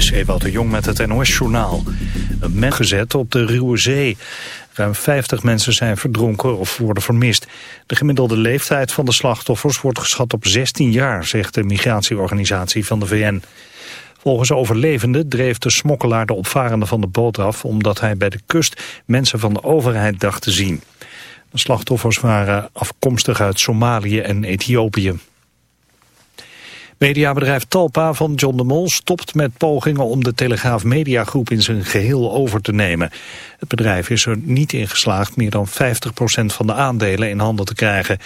is Ewout de Jong met het NOS-journaal. Een men gezet op de Ruwe Zee. Ruim 50 mensen zijn verdronken of worden vermist. De gemiddelde leeftijd van de slachtoffers wordt geschat op 16 jaar, zegt de migratieorganisatie van de VN. Volgens overlevenden dreef de smokkelaar de opvarende van de boot af... omdat hij bij de kust mensen van de overheid dacht te zien. De slachtoffers waren afkomstig uit Somalië en Ethiopië. Mediabedrijf Talpa van John de Mol stopt met pogingen om de Telegraaf Mediagroep in zijn geheel over te nemen. Het bedrijf is er niet in geslaagd meer dan 50% van de aandelen in handen te krijgen.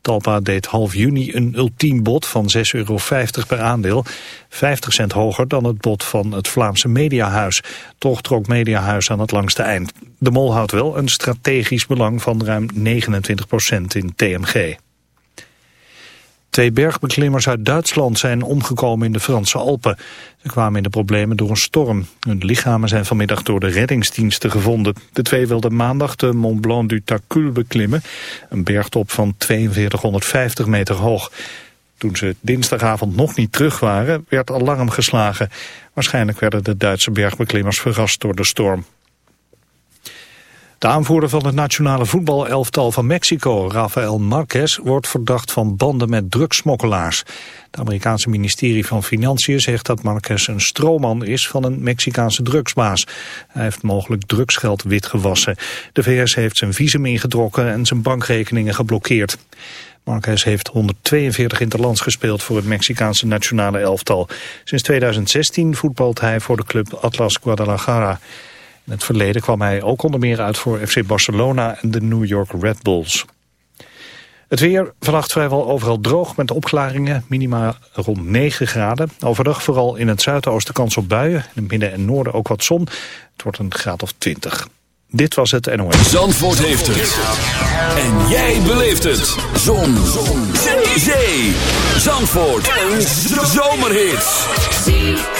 Talpa deed half juni een ultiem bod van 6,50 euro per aandeel. 50 cent hoger dan het bod van het Vlaamse Mediahuis. Toch trok Mediahuis aan het langste eind. De Mol houdt wel een strategisch belang van ruim 29% in TMG. Twee bergbeklimmers uit Duitsland zijn omgekomen in de Franse Alpen. Ze kwamen in de problemen door een storm. Hun lichamen zijn vanmiddag door de reddingsdiensten gevonden. De twee wilden maandag de Mont Blanc du Tacul beklimmen. Een bergtop van 4250 meter hoog. Toen ze dinsdagavond nog niet terug waren, werd alarm geslagen. Waarschijnlijk werden de Duitse bergbeklimmers verrast door de storm. De aanvoerder van het nationale voetbalelftal van Mexico, Rafael Marquez, wordt verdacht van banden met drugsmokkelaars. Het Amerikaanse ministerie van Financiën zegt dat Marquez een stroomman is van een Mexicaanse drugsbaas. Hij heeft mogelijk drugsgeld witgewassen. De VS heeft zijn visum ingetrokken en zijn bankrekeningen geblokkeerd. Marquez heeft 142 interlands gespeeld voor het Mexicaanse nationale elftal. Sinds 2016 voetbalt hij voor de club Atlas Guadalajara. In het verleden kwam hij ook onder meer uit voor FC Barcelona en de New York Red Bulls. Het weer vannacht vrijwel overal droog met opklaringen, minima rond 9 graden. Overdag vooral in het zuidoosten kans op buien, in het midden en noorden ook wat zon. Het wordt een graad of 20. Dit was het NOS. Zandvoort heeft het. En jij beleeft het. Zon. zon. Zee. Zandvoort. Een zomerhit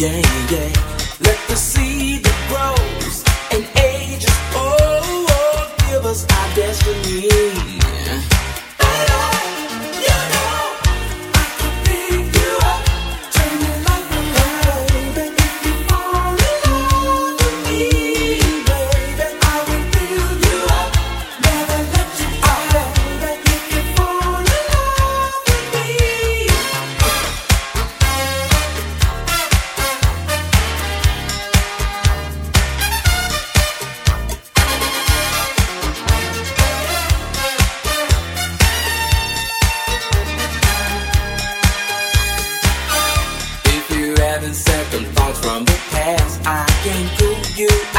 yeah. Let the seed that grows and age. Oh, oh, give us our destiny. Sing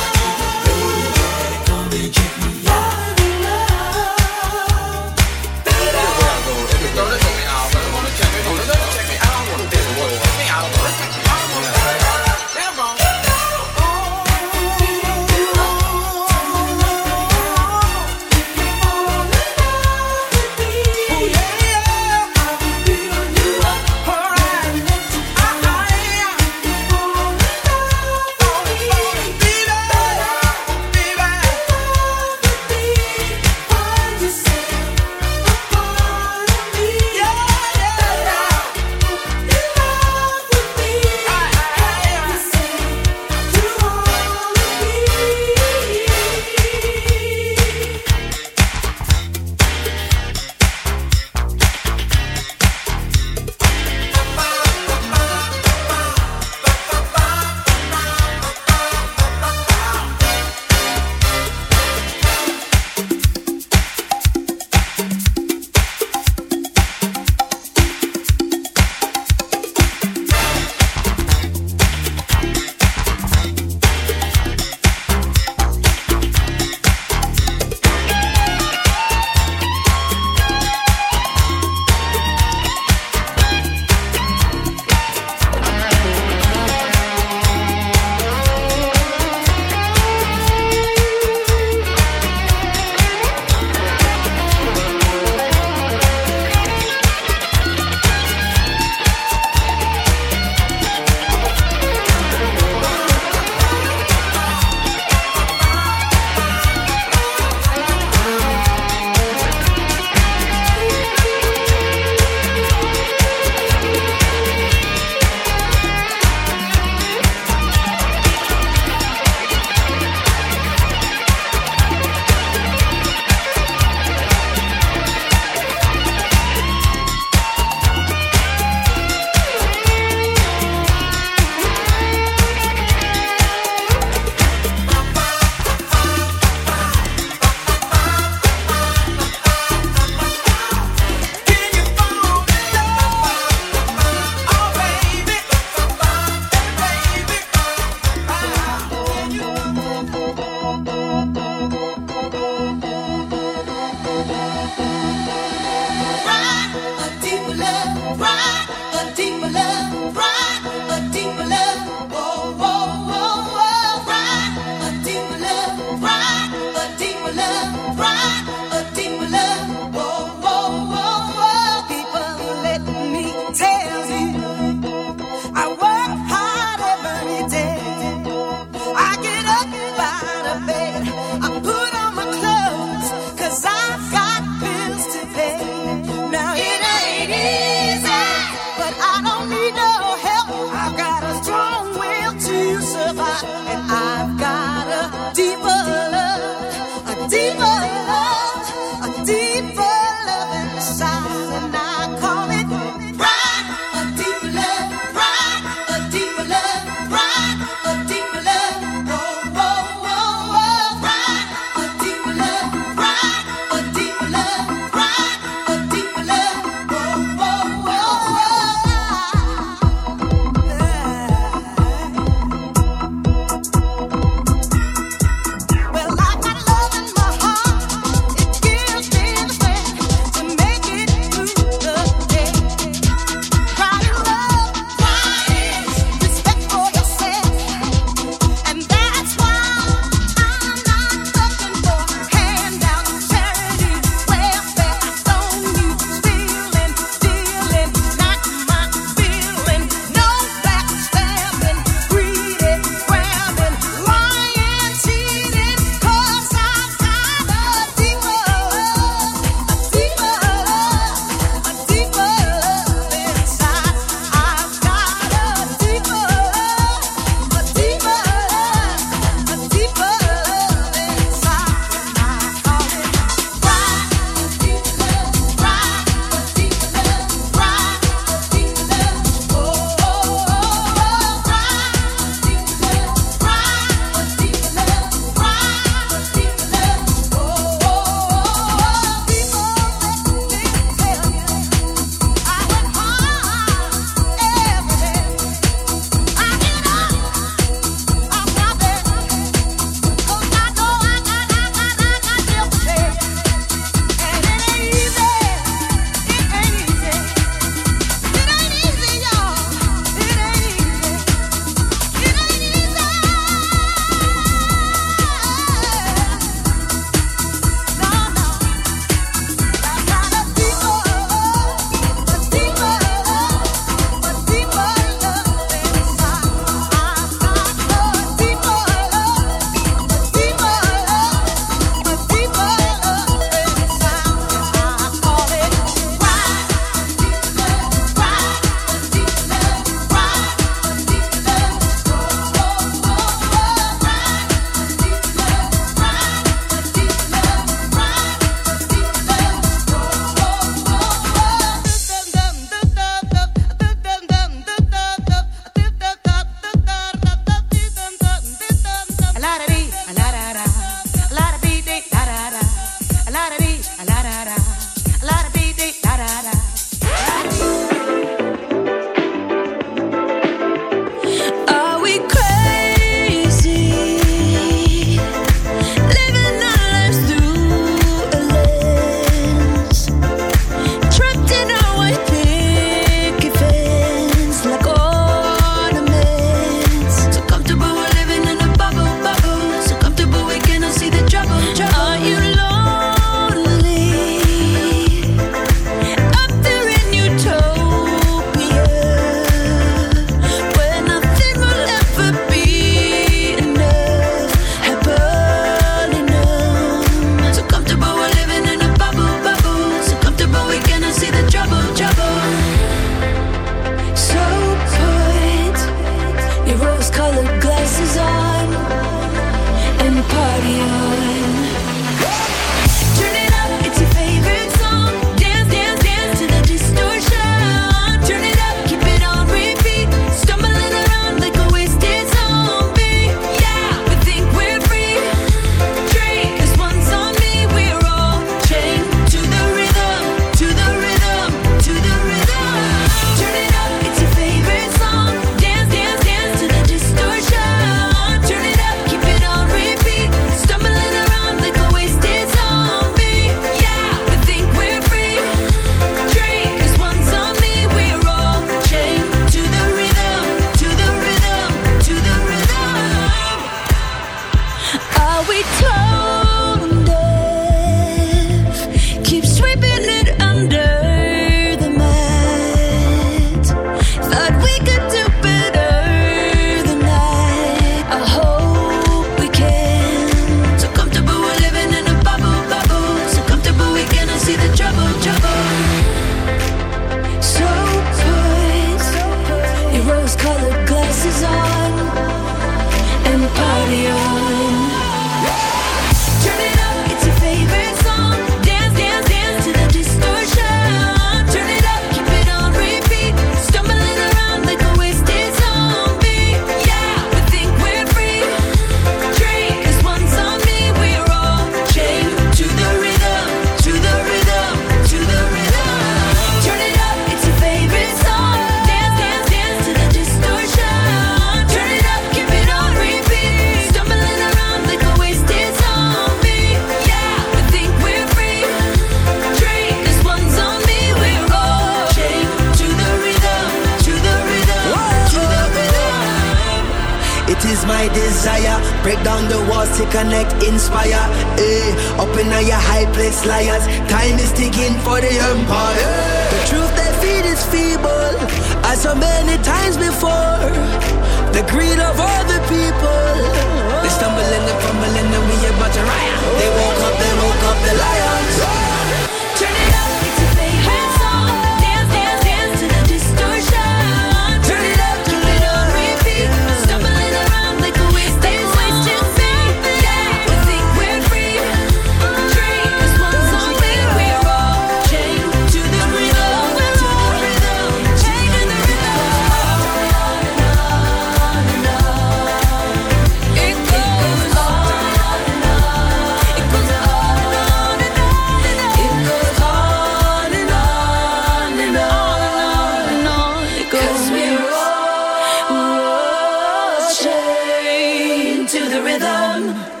the rhythm.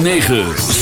106.9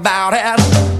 about it.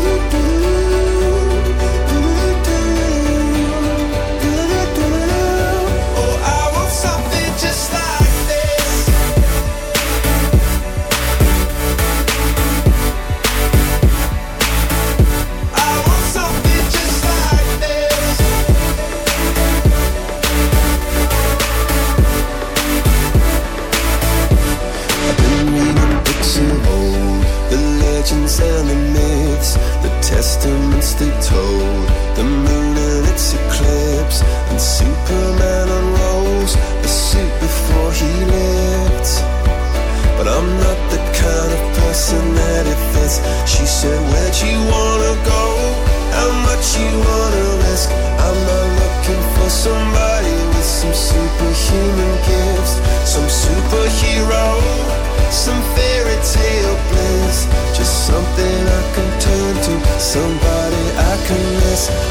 Somebody I can miss.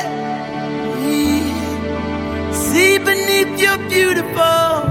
see beneath your beautiful.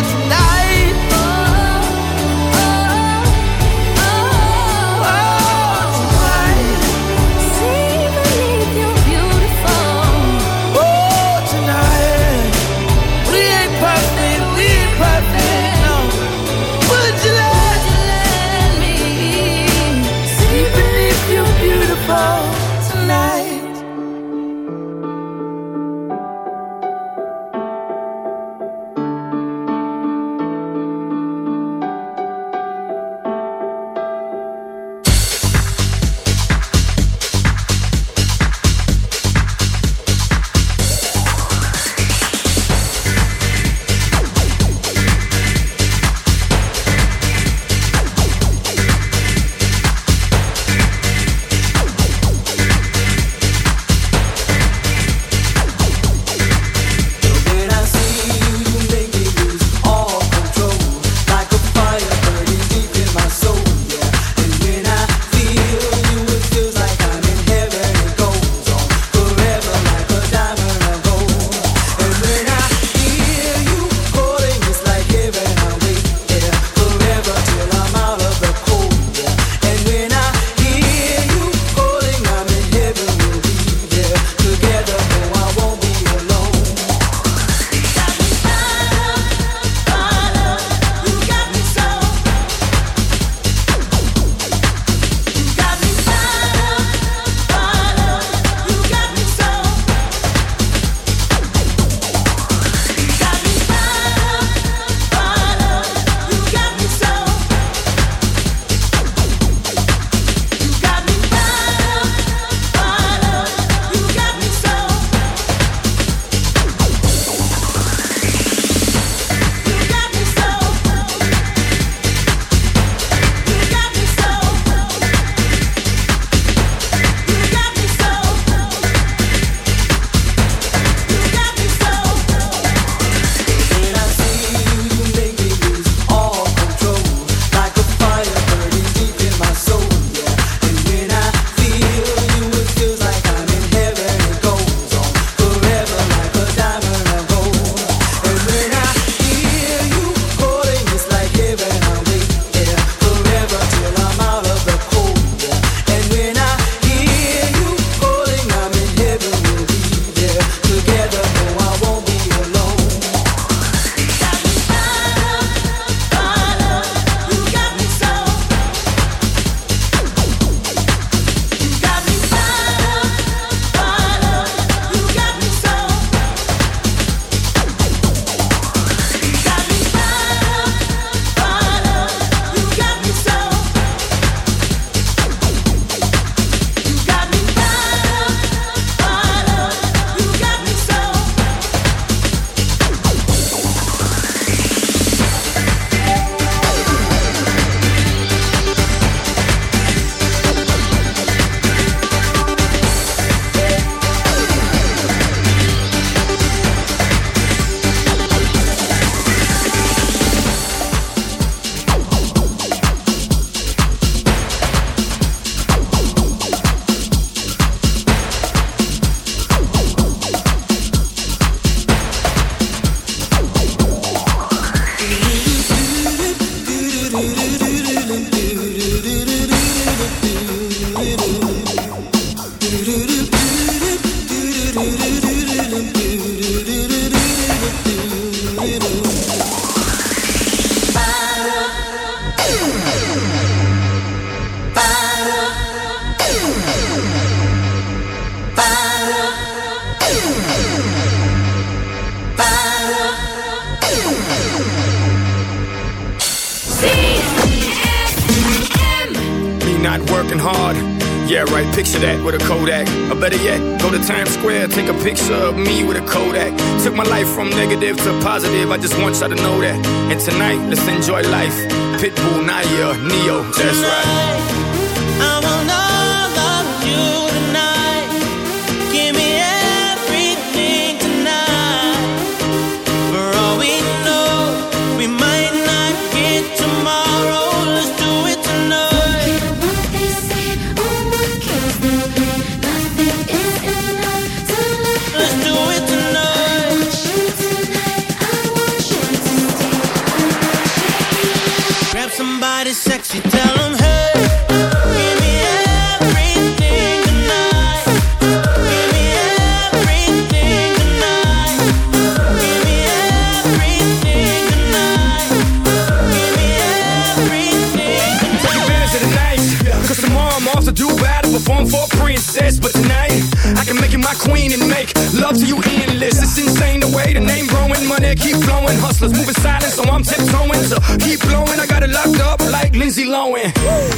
Perform for a princess. But tonight, I can make you my queen and make love to you endless. It's insane the way the name growing, money keep flowing. Hustlers moving silent, so I'm tiptoeing. So keep blowing, I got it locked up like Lindsay Lohan.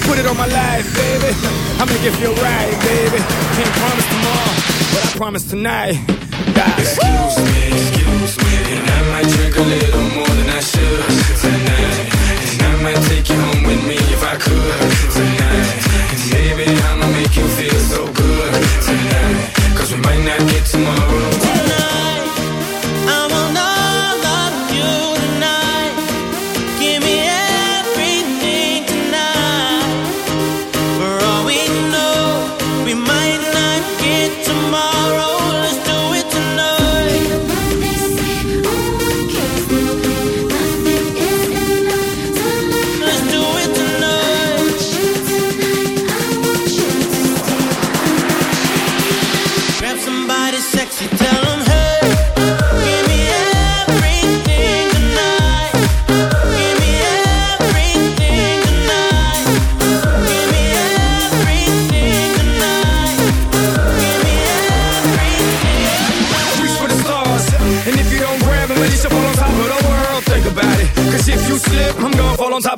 Put it on my life, baby. I'll make it feel right, baby. Can't promise tomorrow, but I promise tonight. Excuse me, A little more than I should tonight. And I might take you home with me if I could tonight. And baby, I'ma make you feel so good tonight. Cause we might not get tomorrow.